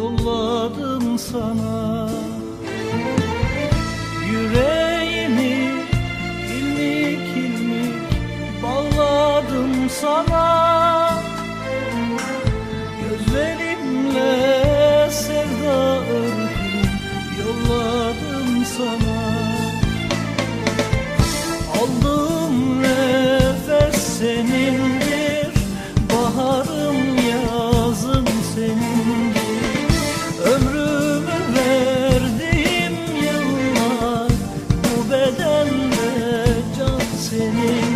yolladım sana Bedende can senindir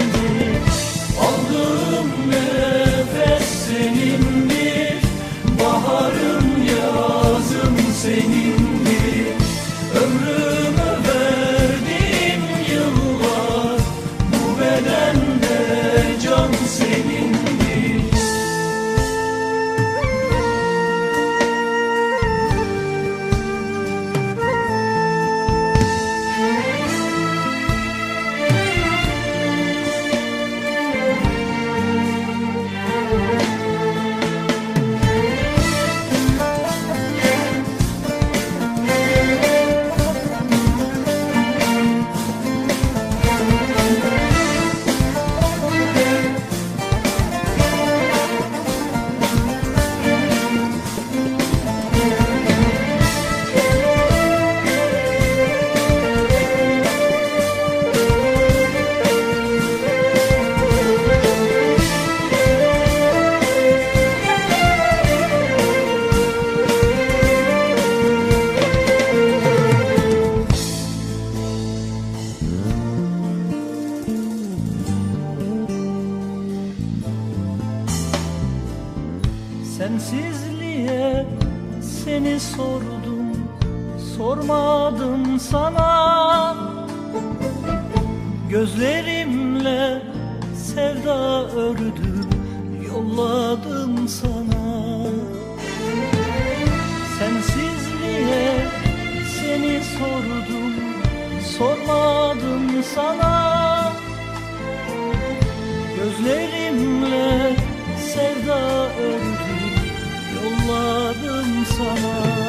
Sensizliğe seni sordum Sormadım sana. Gözlerimle sevda ördüm Yolladım sana. Sensizliğe seni sordum Sormadım sana. Gözlerimle sevda ördüm Yolladım sana